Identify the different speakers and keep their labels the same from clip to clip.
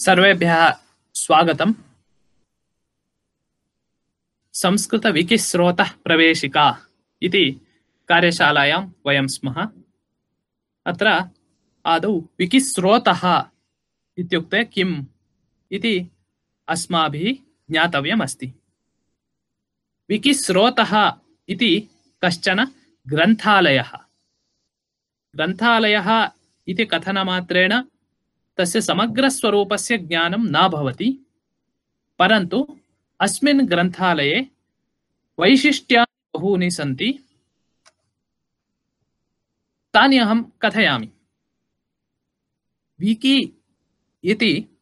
Speaker 1: सर्वेभ्यः स्वागतम्। संस्कृतविकिस्रोतः प्रवेशिका इति कार्यशालायां वयं स्मः। अत्र आदौ विकिस्रोतः इत्युक्ते किम् इति अस्माभिः ज्ञातव्यमस्ति। विकिस्रोतः इति कश्चन ग्रन्थालयः। ग्रन्थालयः इति कथनमात्रेण तस्य समग्रस्वरूपस्य ज्ञानं न भवति। परन्तु अस्मिन् ग्रन्थालये वैशिष्ट्यानि बहूनि सन्ति। तानि अहं कथयामि। विकि इति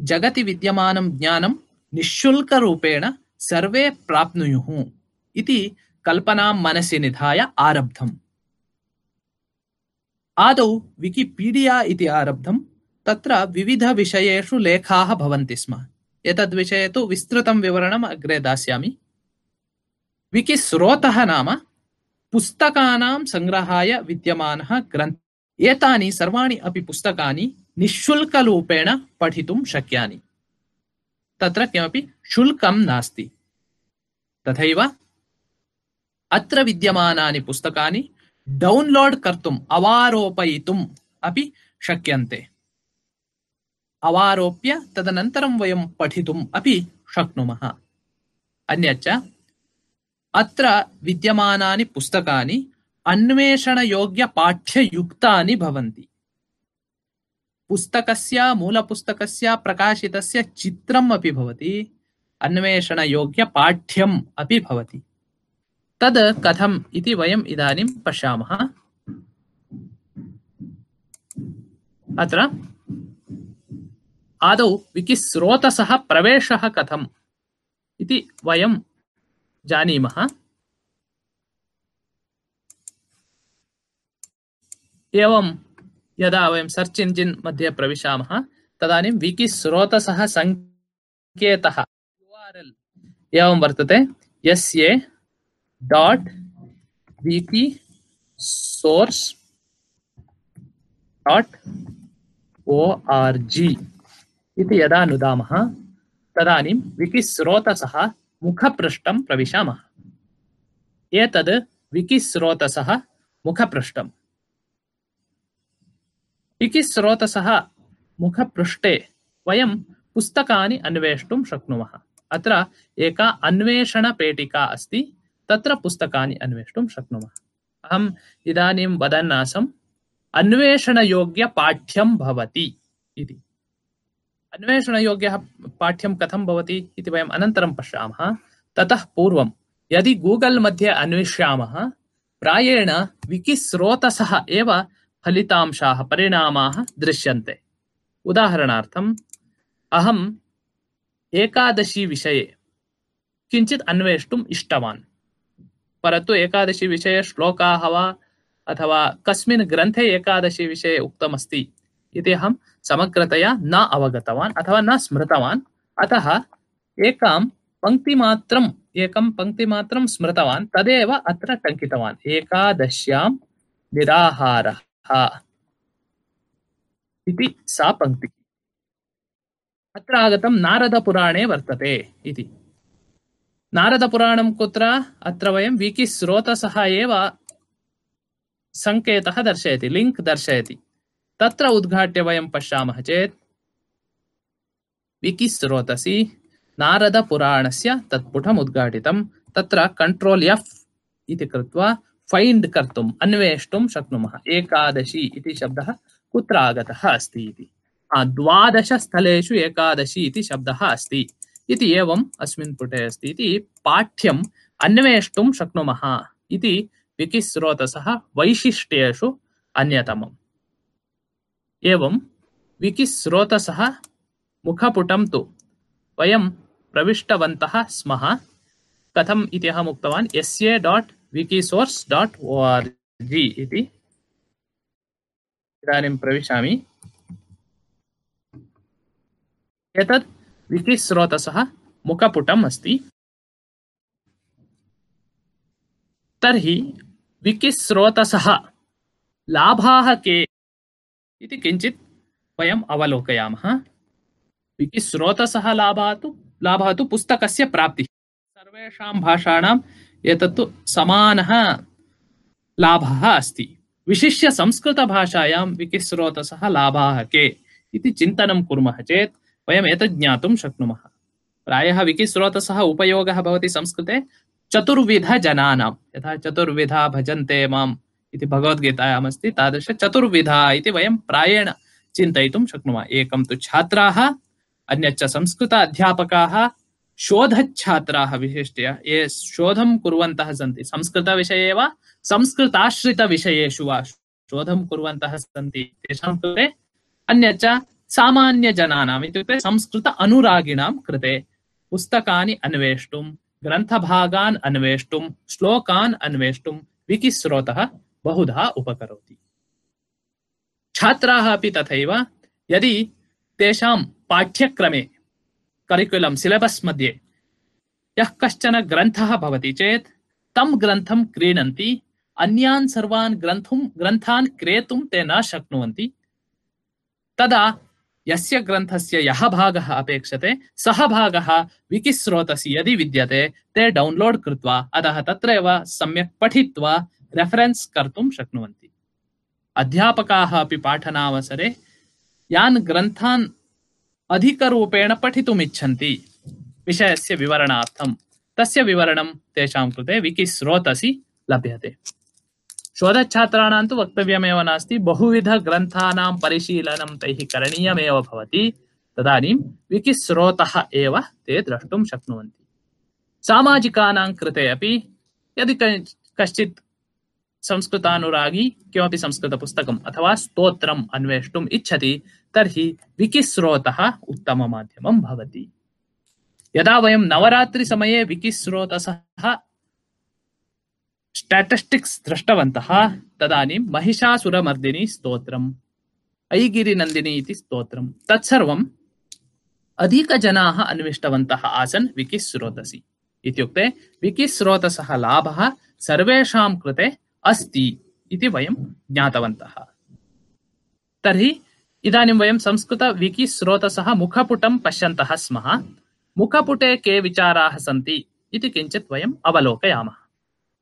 Speaker 1: जगति विद्यमानं ज्ञानं निःशुल्करूपेण सर्वे प्राप्नुयुः इति कल्पनां मनसि निधाय आरब्धम्। आदौ विकिपीडिया इति आरब्धं तत्र विविधविषयेषु लेखाः भवन्ति स्म। एतद्विषये तु विस्तृतं विवरणम् अग्रे दास्यामि। विकिस्रोतः नाम पुस्तकानां सङ्ग्रहाय विद्यमानः ग्रन्थ। एतानि सर्वाणि अपि पुस्तकानि निःशुल्करूपेण पठितुं शक्यानि। तत्र किमपि शुल्कं नास्ति। तथैव अत्र विद्यमानानि पुस्तकानि डौन्लोड् कर्तुम् अवारोपयितुम् अपि शक्यन्ते। अवारोप्य तदनन्तरं वयं पठितुम् अपि शक्नुमः। अन्यच्च, अत्र विद्यमानानि पुस्तकानि अन्वेषणयोग्यपाठ्ययुक्तानि भवन्ति। पुस्तकस्य, मूलपुस्तकस्य, प्रकाशितस्य चित्रम् अपि भवति, अन्वेषणयोग्यपाठ्यम् अपि भवति। तद् कथम् इति वयम् इदानीं पश्यामः। अत्र आदौ विकिस्रोतसः प्रवेशः कथम्? इति वयं जानीमः। एवं यदा वयं सर्च् इञ्जिन् मध्ये प्रविशामः, तदानीं विकिस्रोतसः सङ्केतः, यु आर् एल्, एवं वर्तते, S A dot Wikisource dot O R G. इति यदा नुदामः तदानीं विकिस्रोतसः मुखपृष्ठं प्रविशामः। एतद् विकिस्रोतसः मुखपृष्ठम्। विकिस्रोतसः मुखपृष्ठे वयं पुस्तकानि अन्वेष्टुं शक्नुमः। अत्र एका अन्वेषणपेटिका अस्ति, तत्र पुस्तकानि अन्वेष्टुं शक्नुमः। अहम् इदानीं वदन् आसम् अन्वेषणयोग्यपाठ्यं भवति इति। अन्वेषणयोग्यः पाठ्यं कथं भवति इति वयम् अनन्तरं पश्यामः। ततः पूर्वं, यदि गूगल् मध्ये अन्विष्यामः, प्रायेण विकिस्रोतसः एव फलितांशाः, परिणामाः दृश्यन्ते। उदाहरणार्थम् अहम् एकादशीविषये किञ्चित् अन्वेष्टुम् इष्टवान्। परन्तु एकादशीविषये श्लोकाः वा अथवा कस्मिन् ग्रन्थे एकादशीविषये उक्तमस्ति इति अहं समग्रतया न अवगतवान् अथवा न स्मृतवान्। अतः एकां पङ्क्तिमात्रम् एकं पङ्क्तिमात्रं स्मृतवान्, तदेव अत्र टङ्कितवान्। एकादश्यां निराहारः इति सा पङ्क्तिः। अत्र आगतं नारदपुराणे वर्तते इति। नारदपुराणं कुत्र? अत्र वयं विकिस्रोतसः एव सङ्केतः दर्शयति, लिङ्क् दर्शयति। तत्र उद्घाट्य वयं पश्यामः चेत् विकिस्रोतसि नारदपुराणस्य तत्पुटम् उद्घाटितं तत्र कण्ट्रोल् एफ् इति कृत्वा फैण्ड् कर्तुम्, अन्वेष्टुं शक्नुमः। एकादशी इति शब्दः कुत्र आगतः अस्ति इति। द्वादशस्थलेषु एकादशी इति शब्दः अस्ति। इति एवम् अस्मिन् पुटे अस्ति इति पाठ्यम् अन्वेष्टुं शक्नुमः इति विकिस्रोतसः वैशिष्ट्येषु अन्यतमम्। एवं विकिस्रोतसः मुखपुटं तु वयं प्रविष्टवन्तः स्मः। कथम् इति अहम् उक्तवान्, S A dot Wikisource dot O R G इति। इदानीं प्रविशामि। एतत् विकिस्रोतसः मुखपुटम् अस्ति। तर्हि विकिस्रोतसः लाभाः के इति किञ्चित् वयम् अवलोकयामः। विकिस्रोतसः लाभः तु लाभः तु पुस्तकस्य प्राप्तिः। सर्वेषां भाषाणाम् एतत्तु समानः लाभः अस्ति। विशिष्य संस्कृतभाषायां विकिस्रोतसः लाभाः के? इति चिन्तनं कुर्मः चेत् वयम् एतत् ज्ञातुं शक्नुमः। प्रायः विकिस्रोतसः उपयोगः भवति संस्कृते। चतुर्विधजनानां। यथा चतुर्विधा भजन्ते माम्। इति भगवद्गीतायामस्ति तादृश चतुर्विधा इति वयं प्रायेण चिन्तयितुं शक्नुमः। एकं तु छात्राः, अन्यच्च संस्कृत अध्यापकाः शोधच्छात्राः विशिष्ट्य। ये शोधं कुर्वन्तः सन्ति, संस्कृतविषये वा, संस्कृताश्रितविषयेषु वा शोधं कुर्वन्तः सन्ति, तेषां कृते अन्यच्च सामान्यजनानाम् इत्युक्ते संस्कृत अनुरागिणां कृते पुस्तकानि अन्वेष्टुं, ग्रन्थभागान् अन्वेष्टुं, श्लोकान् अन्वेष्टुं, विकिस्रोतः बहुधा उपकरोति। छात्राः अपि तथैव, यदि तेषां पाठ्यक्रमे करिक्युलम् सिलेबस् मध्ये यः कश्चन ग्रन्थः भवति चेत्, तं ग्रन्थं क्रीणन्ति, अन्यान् सर्वान् ग्रन्थुं, ग्रन्थान् क्रेतुं ते न शक्नुवन्ति। तदा यस्य ग्रन्थस्य यः भागः अपेक्षते, सः भागः विकिस्रोतसि यदि विद्यते, ते डौन्लोड् कृत्वा अतः तत्रैव सम्यक् पठित्वा रेफरेन्स् कर्तुं शक्नुवन्ति अध्यापकाः अपि पाठनावसरे यान् ग्रन्थान् अधिकरूपेण पठितुमिच्छन्ति विषयस्य विवरणार्थं तस्य विवरणं तेषां कृते विकिस्रोतसि लभ्यते शोधच्छात्राणां तु वक्तव्यमेव नास्ति बहुविधग्रन्थानां परिशीलनं तैः करणीयमेव भवति तदानीं विकिस्रोतः एव ते द्रष्टुं शक्नुवन्ति सामाजिकानां कृते अपि यदि कश्चित् संस्कृतानुरागी किमपि संस्कृतपुस्तकम् अथवा स्तोत्रम् अन्वेष्टुम् इच्छति, तर्हि विकिस्रोतः उत्तममाध्यमं भवति। यदा वयं नवरात्रिसमये विकिस्रोतसः स्टाटिस्टिक्स् दृष्टवन्तः, तदानीं महिषासुरमर्दिनी स्तोत्रम्, ऐगिरिनन्दिनी इति स्तोत्रं तत्सर्वम् अधिकजनाः अन्विष्टवन्तः आसन् विकिस्रोतसि। इत्युक्ते विकिस्रोतसः लाभः सर्वेषां कृते अस्ति इति वयं ज्ञातवन्तः। तर्हि इदानीं वयं संस्कृतविकिस्रोतसः मुखपुटं पश्यन्तः स्मः। मुखपुटे के विचाराः सन्ति इति किञ्चित् वयम् अवलोकयामः।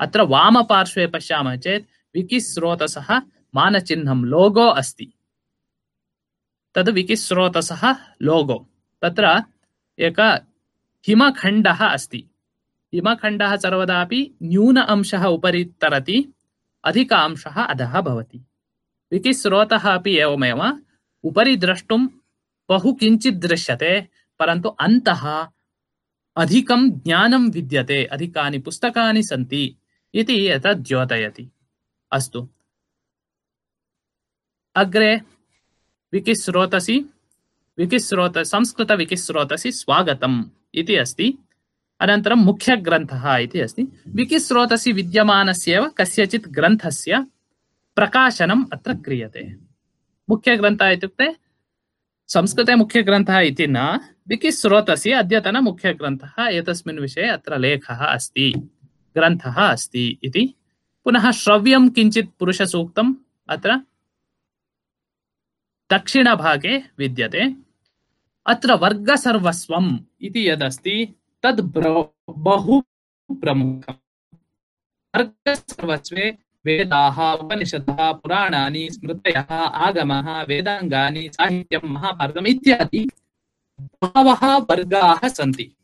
Speaker 1: अत्र वामपार्श्वे पश्यामः चेत् विकिस्रोतसः मानचिह्नं लोगो अस्ति। तद् विकिस्रोतसः लोगो। तत्र एक हिमखण्डः अस्ति। हिमखण्डः सर्वदापि न्यून अंशः उपरि तरति। अधिक अंशः अधः भवति। विकिस्रोतः अपि एवमेव। उपरि द्रष्टुं बहु किञ्चित् दृश्यते, परन्तु अन्तः अधिकं ज्ञानं विद्यते, अधिकानि पुस्तकानि सन्ति इति एतत् द्योतयति अस्तु। अग्रे विकिस्रोतसि, विकिस्रोत, संस्कृतविकिस्रोतसि स्वागतम् इति अस्ति। अनन्तरं मुख्यग्रन्थः इति अस्ति। विकिस्रोतसि विद्यमानस्येव कस्यचित् ग्रन्थस्य प्रकाशनम् अत्र क्रियते। मुख्यग्रन्थः इत्युक्ते संस्कृते मुख्यग्रन्थः इति न, विकिस्रोतसि अद्यतनमुख्यग्रन्थः एतस्मिन् विषये अत्र लेखः अस्ति, ग्रन्थः अस्ति इति। पुनः श्रव्यं किञ्चित् पुरुषसूक्तम् अत्र दक्षिणभागे विद्यते। अत्र वर्गसर्वस्वम् इति यदस्ति। तद् बहु प्रमुखम्। वर्गसर्वस्वे वेदाः, उपनिषदः, पुराणानि स्मृतयः, आगमः, वेदाङ्गानि, साहित्यं, महाभारतम् इत्यादि बहवः वर्गाः सन्ति।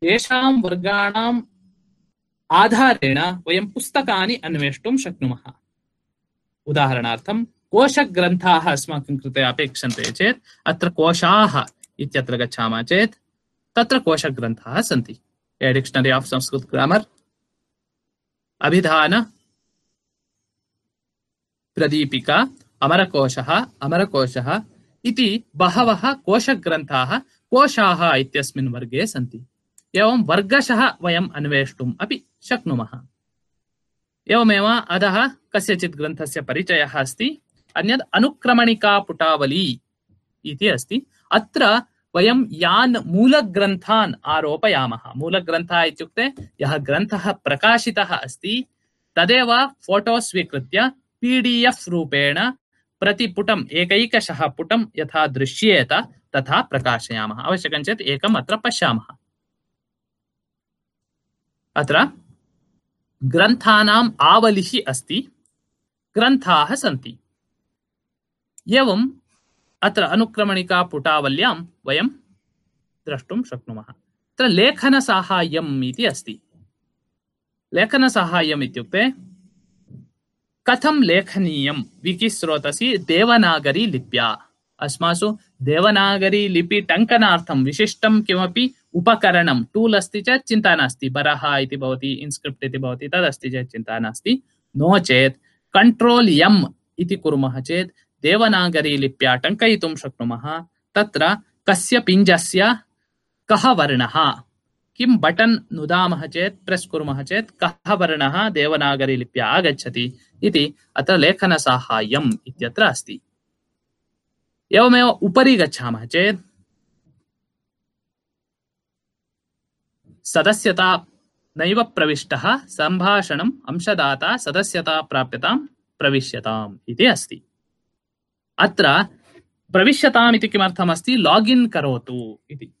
Speaker 1: तेषां वर्गाणाम् आधारेण वयं पुस्तकानि अन्वेष्टुं शक्नुमः। उदाहरणार्थं, कोशग्रन्थाः अस्माकं कृते अपेक्षन्ते चेत्, अत्र कोशाः इत्यत्र गच्छामः चेत् तत्र कोशग्रन्थाः सन्ति। A dictionary of Sanskrit grammar Abhidhana. Pradipika. अमरकोशः। अमरकोशः इति बहवः कोशग्रन्थाः कोशाः इत्यस्मिन् वर्गे सन्ति। एवं वर्गशः वयम् अन्वेष्टुम् अपि शक्नुमः। एवमेव अधः कस्यचित् ग्रन्थस्य परिचयः अस्ति। अन्यद् अनुक्रमणिका पुटावली इति अस्ति। अत्र वयं यान् मूलग्रन्थान् आरोपयामः। मूलग्रन्थः इत्युक्ते यः ग्रन्थः प्रकाशितः अस्ति, तदेव फ़ोटो स्वीकृत्य पी डी एफ् रूपेण प्रतिपुटम्, एकैकशः पुटं यथा दृश्येत तथा प्रकाशयामः। आवश्यकं चेत् एकम् अत्र पश्यामः। अत्र ग्रन्थानाम् आवलिः अस्ति, ग्रन्थाः सन्ति। एवम् अत्र अनुक्रमणिका पुटावल्यां वयं द्रष्टुं शक्नुमः। अत्र लेखनसाहाय्यम् इति अस्ति। लेखनसाहाय्यम् इत्युक्ते, कथं लेखनीयं विकिस्रोतसि देवनागरी लिप्या। अस्मासु देवनागरी लिपि टङ्कनार्थं विशिष्टं किमपि उपकरणं टूल् अस्ति चेत् चिन्ता नास्ति। बरः इति भवति इन्स्क्रिप्ट् इति भवति, तदस्ति चेत् चिन्ता नास्ति। नो चेत् कण्ट्रोल् यम् इति कुर्मः चेत् देवनागरी लिप्या टङ्कयितुं शक्नुमः। तत्र कस्य पिञ्जस्य कः वर्णः? किं बटन् नुदामः चेत्, प्रेस् कुर्मः चेत्, कः वर्णः देवनागरी लिप्या आगच्छति इति अत्र लेखनसाहाय्यम् इत्यत्र अस्ति। एवमेव उपरि गच्छामः चेत्, सदस्यता नैव प्रविष्टः, सम्भाषणम् अंशदाता सदस्यता प्राप्यतां प्रविश्यताम् इति अस्ति। अत्र प्रविश्यताम् इति किमर्थमस्ति? लागिन् करोतु इति।